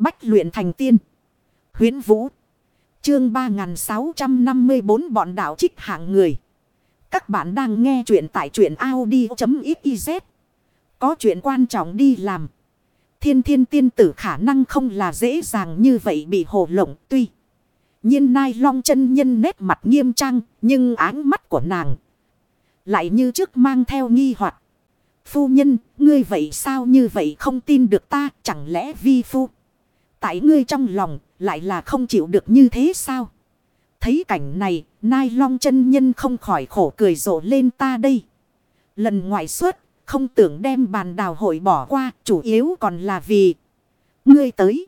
Bách luyện thành tiên. Huyến Vũ. Chương 3654 bọn đảo trích hạng người. Các bạn đang nghe truyện tại truyện Audi.xyz. Có chuyện quan trọng đi làm. Thiên thiên tiên tử khả năng không là dễ dàng như vậy bị hồ lộng tuy. nhiên nai long chân nhân nét mặt nghiêm trang nhưng áng mắt của nàng. Lại như trước mang theo nghi hoặc Phu nhân, ngươi vậy sao như vậy không tin được ta chẳng lẽ vi phu. Tại ngươi trong lòng lại là không chịu được như thế sao? Thấy cảnh này, Nai Long chân nhân không khỏi khổ cười rộ lên ta đây. Lần ngoại xuất, không tưởng đem bàn đào hội bỏ qua, chủ yếu còn là vì ngươi tới.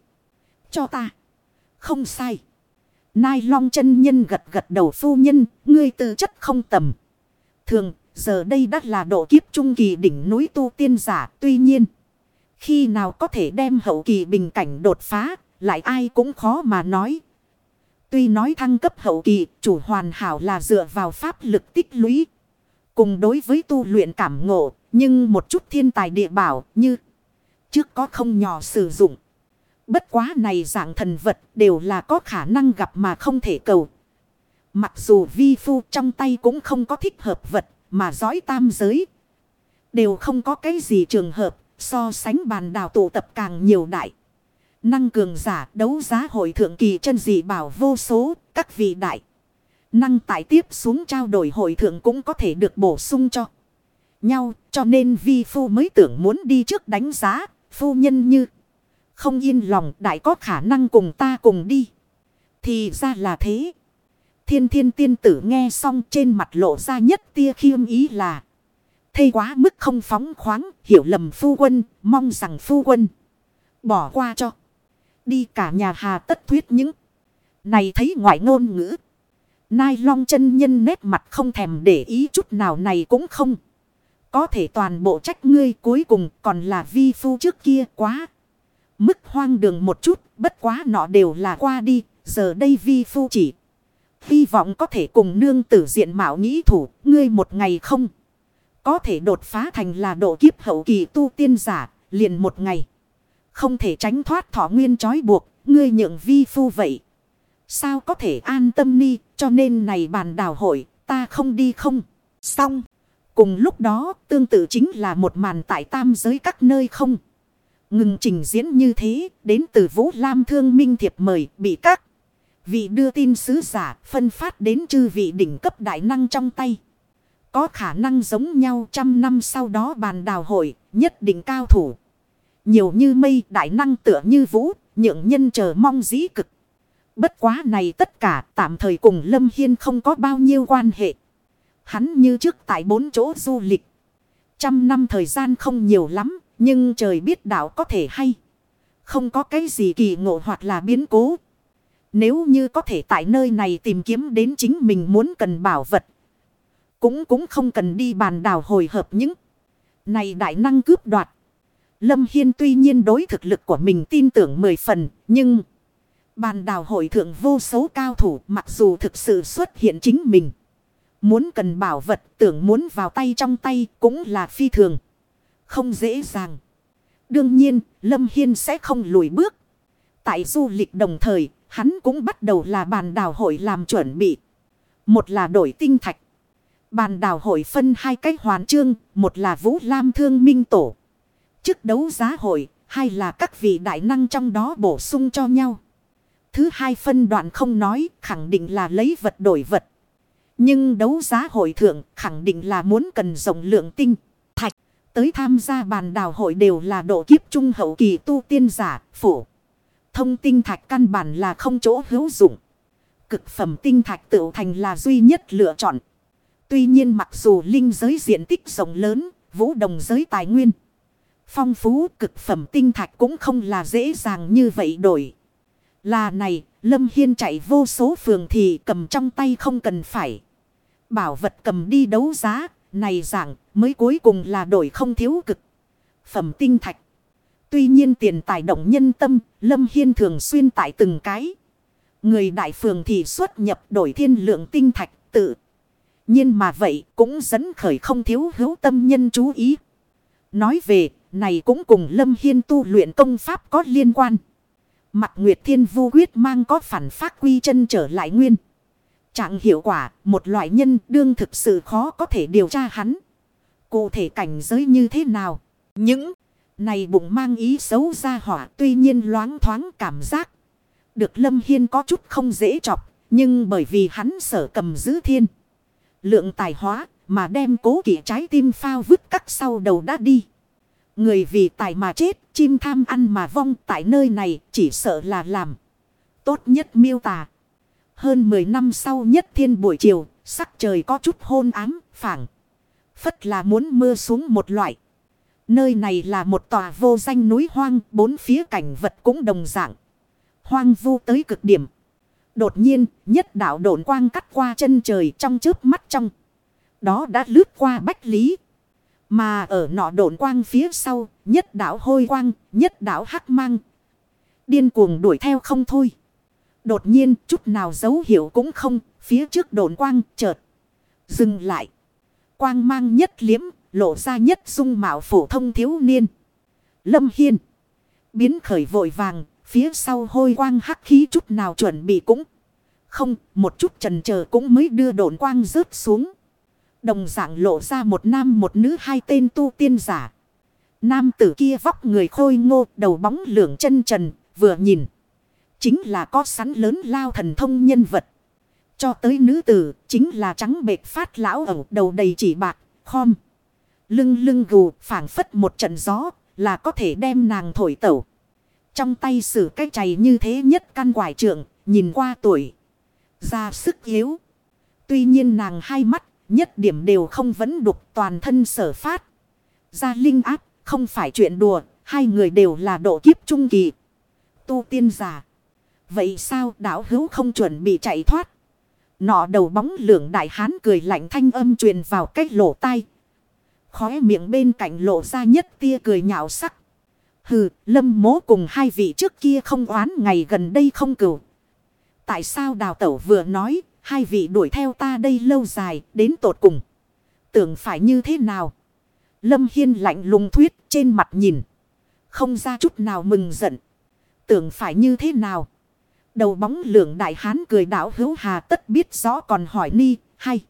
Cho ta. Không sai. Nai Long chân nhân gật gật đầu phu nhân, ngươi tư chất không tầm. Thường, giờ đây đã là độ kiếp trung kỳ đỉnh núi tu tiên giả, tuy nhiên. Khi nào có thể đem hậu kỳ bình cảnh đột phá, lại ai cũng khó mà nói. Tuy nói thăng cấp hậu kỳ, chủ hoàn hảo là dựa vào pháp lực tích lũy. Cùng đối với tu luyện cảm ngộ, nhưng một chút thiên tài địa bảo như trước có không nhỏ sử dụng. Bất quá này dạng thần vật đều là có khả năng gặp mà không thể cầu. Mặc dù vi phu trong tay cũng không có thích hợp vật mà dõi tam giới. Đều không có cái gì trường hợp so sánh bàn đào tụ tập càng nhiều đại. Năng cường giả đấu giá hội thượng kỳ chân dị bảo vô số, các vị đại. Năng tải tiếp xuống trao đổi hội thượng cũng có thể được bổ sung cho nhau. Cho nên vi phu mới tưởng muốn đi trước đánh giá, phu nhân như. Không yên lòng, đại có khả năng cùng ta cùng đi. Thì ra là thế. Thiên thiên tiên tử nghe xong trên mặt lộ ra nhất tia khiêm ý là. Thây quá mức không phóng khoáng, hiểu lầm phu quân, mong rằng phu quân. Bỏ qua cho. Đi cả nhà hà tất thuyết những. Này thấy ngoại ngôn ngữ. Nai long chân nhân nét mặt không thèm để ý chút nào này cũng không. Có thể toàn bộ trách ngươi cuối cùng còn là vi phu trước kia quá. Mức hoang đường một chút, bất quá nọ đều là qua đi, giờ đây vi phu chỉ. Hy vọng có thể cùng nương tử diện mạo nghĩ thủ, ngươi một ngày không. Có thể đột phá thành là độ kiếp hậu kỳ tu tiên giả, liền một ngày. Không thể tránh thoát thọ nguyên trói buộc, ngươi nhượng vi phu vậy. Sao có thể an tâm ni, cho nên này bàn đào hội, ta không đi không. Xong. Cùng lúc đó, tương tự chính là một màn tại tam giới các nơi không. Ngừng trình diễn như thế, đến từ Vũ Lam Thương Minh Thiệp mời, bị các vị đưa tin sứ giả phân phát đến chư vị đỉnh cấp đại năng trong tay. Có khả năng giống nhau trăm năm sau đó bàn đào hội, nhất định cao thủ. Nhiều như mây đại năng tựa như vũ, nhượng nhân chờ mong dĩ cực. Bất quá này tất cả tạm thời cùng Lâm Hiên không có bao nhiêu quan hệ. Hắn như trước tại bốn chỗ du lịch. Trăm năm thời gian không nhiều lắm, nhưng trời biết đạo có thể hay. Không có cái gì kỳ ngộ hoặc là biến cố. Nếu như có thể tại nơi này tìm kiếm đến chính mình muốn cần bảo vật. Cũng cũng không cần đi bàn đảo hồi hợp những. Này đại năng cướp đoạt. Lâm Hiên tuy nhiên đối thực lực của mình tin tưởng mười phần. Nhưng bàn đảo hội thượng vô số cao thủ mặc dù thực sự xuất hiện chính mình. Muốn cần bảo vật, tưởng muốn vào tay trong tay cũng là phi thường. Không dễ dàng. Đương nhiên, Lâm Hiên sẽ không lùi bước. Tại du lịch đồng thời, hắn cũng bắt đầu là bàn đảo hội làm chuẩn bị. Một là đổi tinh thạch. Bàn đảo hội phân hai cách hoàn chương, một là Vũ Lam Thương Minh Tổ. Chức đấu giá hội, hai là các vị đại năng trong đó bổ sung cho nhau. Thứ hai phân đoạn không nói, khẳng định là lấy vật đổi vật. Nhưng đấu giá hội thượng khẳng định là muốn cần rộng lượng tinh, thạch. Tới tham gia bàn đảo hội đều là độ kiếp trung hậu kỳ tu tiên giả, phủ. Thông tinh thạch căn bản là không chỗ hữu dụng. Cực phẩm tinh thạch tự thành là duy nhất lựa chọn. Tuy nhiên mặc dù linh giới diện tích rộng lớn, vũ đồng giới tài nguyên. Phong phú cực phẩm tinh thạch cũng không là dễ dàng như vậy đổi. Là này, Lâm Hiên chạy vô số phường thì cầm trong tay không cần phải. Bảo vật cầm đi đấu giá, này dạng mới cuối cùng là đổi không thiếu cực. Phẩm tinh thạch. Tuy nhiên tiền tài động nhân tâm, Lâm Hiên thường xuyên tại từng cái. Người đại phường thì xuất nhập đổi thiên lượng tinh thạch tự nhiên mà vậy cũng dẫn khởi không thiếu hữu tâm nhân chú ý. Nói về, này cũng cùng Lâm Hiên tu luyện công pháp có liên quan. Mặt Nguyệt Thiên Vu quyết mang có phản phát quy chân trở lại nguyên. Trạng hiệu quả, một loại nhân đương thực sự khó có thể điều tra hắn. Cụ thể cảnh giới như thế nào? Những này bụng mang ý xấu ra hỏa tuy nhiên loáng thoáng cảm giác. Được Lâm Hiên có chút không dễ chọc, nhưng bởi vì hắn sở cầm giữ thiên. Lượng tài hóa mà đem cố kỵ trái tim phao vứt cắt sau đầu đã đi. Người vì tài mà chết, chim tham ăn mà vong tại nơi này chỉ sợ là làm. Tốt nhất miêu tả. Hơn 10 năm sau nhất thiên buổi chiều, sắc trời có chút hôn ám, phảng. Phất là muốn mưa xuống một loại. Nơi này là một tòa vô danh núi hoang, bốn phía cảnh vật cũng đồng dạng. Hoang vu tới cực điểm. Đột nhiên, nhất đạo độn quang cắt qua chân trời trong chớp mắt trong. Đó đã lướt qua bách lý. Mà ở nọ độn quang phía sau, nhất đạo hôi quang, nhất đạo hắc mang. Điên cuồng đuổi theo không thôi. Đột nhiên, chút nào dấu hiệu cũng không, phía trước độn quang chợt. Dừng lại. Quang mang nhất liếm, lộ ra nhất dung mạo phổ thông thiếu niên. Lâm Hiên. Biến khởi vội vàng, phía sau hôi quang hắc khí chút nào chuẩn bị cũng. Không, một chút trần chờ cũng mới đưa độn quang rớt xuống. Đồng dạng lộ ra một nam một nữ hai tên tu tiên giả. Nam tử kia vóc người khôi ngô, đầu bóng lưỡng chân trần, vừa nhìn. Chính là có sắn lớn lao thần thông nhân vật. Cho tới nữ tử, chính là trắng bệt phát lão ẩu đầu đầy chỉ bạc, khom. Lưng lưng gù, phảng phất một trận gió, là có thể đem nàng thổi tẩu. Trong tay sử cái chày như thế nhất căn quải trượng, nhìn qua tuổi. Ra sức yếu. Tuy nhiên nàng hai mắt Nhất điểm đều không vẫn đục toàn thân sở phát. Ra linh áp, không phải chuyện đùa, hai người đều là độ kiếp trung kỳ. Tu tiên giả. Vậy sao đảo hữu không chuẩn bị chạy thoát? Nọ đầu bóng lượng đại hán cười lạnh thanh âm truyền vào cách lỗ tai. Khóe miệng bên cạnh lộ ra nhất tia cười nhạo sắc. Hừ, lâm mố cùng hai vị trước kia không oán ngày gần đây không cửu. Tại sao đào tẩu vừa nói Hai vị đuổi theo ta đây lâu dài, đến tột cùng. Tưởng phải như thế nào? Lâm Hiên lạnh lùng thuyết trên mặt nhìn. Không ra chút nào mừng giận. Tưởng phải như thế nào? Đầu bóng lượng đại hán cười đảo hữu hà tất biết rõ còn hỏi ni, hay.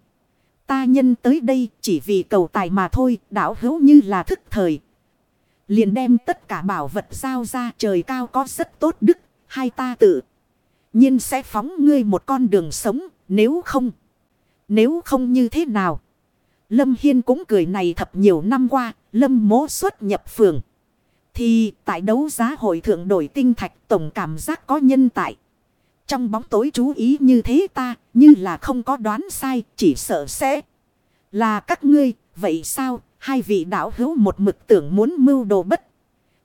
Ta nhân tới đây chỉ vì cầu tài mà thôi, đảo hữu như là thức thời. Liền đem tất cả bảo vật giao ra trời cao có rất tốt đức, hai ta tự. nhiên sẽ phóng ngươi một con đường sống, nếu không. Nếu không như thế nào. Lâm Hiên cũng cười này thập nhiều năm qua. Lâm mố xuất nhập phường. Thì tại đấu giá hội thượng đổi tinh thạch tổng cảm giác có nhân tại. Trong bóng tối chú ý như thế ta. Như là không có đoán sai. Chỉ sợ sẽ. Là các ngươi. Vậy sao? Hai vị đạo hữu một mực tưởng muốn mưu đồ bất.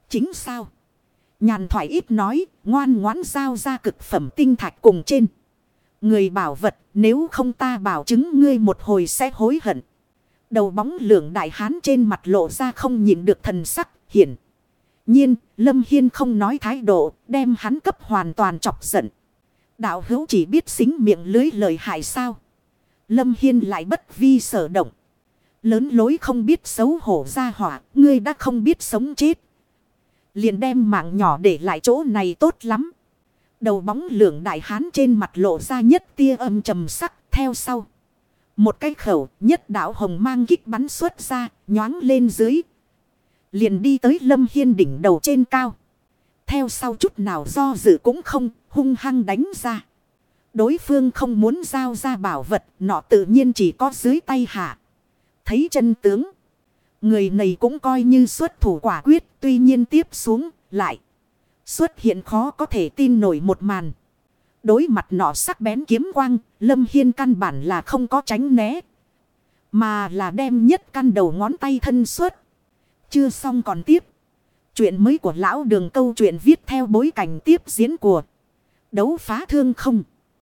Chính sao? Nhàn thoại ít nói. Ngoan ngoãn giao ra cực phẩm tinh thạch cùng trên. Người bảo vật, nếu không ta bảo chứng ngươi một hồi sẽ hối hận. Đầu bóng lượng đại hán trên mặt lộ ra không nhìn được thần sắc, hiển. Nhiên, Lâm Hiên không nói thái độ, đem hắn cấp hoàn toàn chọc giận. Đạo hữu chỉ biết xính miệng lưới lời hại sao. Lâm Hiên lại bất vi sở động. Lớn lối không biết xấu hổ ra hỏa, ngươi đã không biết sống chết. Liền đem mạng nhỏ để lại chỗ này tốt lắm. Đầu bóng lượng đại hán trên mặt lộ ra nhất tia âm trầm sắc theo sau. Một cái khẩu nhất đạo hồng mang kích bắn xuất ra, nhoáng lên dưới. Liền đi tới lâm hiên đỉnh đầu trên cao. Theo sau chút nào do dự cũng không, hung hăng đánh ra. Đối phương không muốn giao ra bảo vật, nọ tự nhiên chỉ có dưới tay hạ. Thấy chân tướng. Người này cũng coi như xuất thủ quả quyết, tuy nhiên tiếp xuống, lại. Xuất hiện khó có thể tin nổi một màn. Đối mặt nọ sắc bén kiếm quang, Lâm Hiên căn bản là không có tránh né. Mà là đem nhất căn đầu ngón tay thân xuất Chưa xong còn tiếp. Chuyện mới của lão đường câu chuyện viết theo bối cảnh tiếp diễn của đấu phá thương không.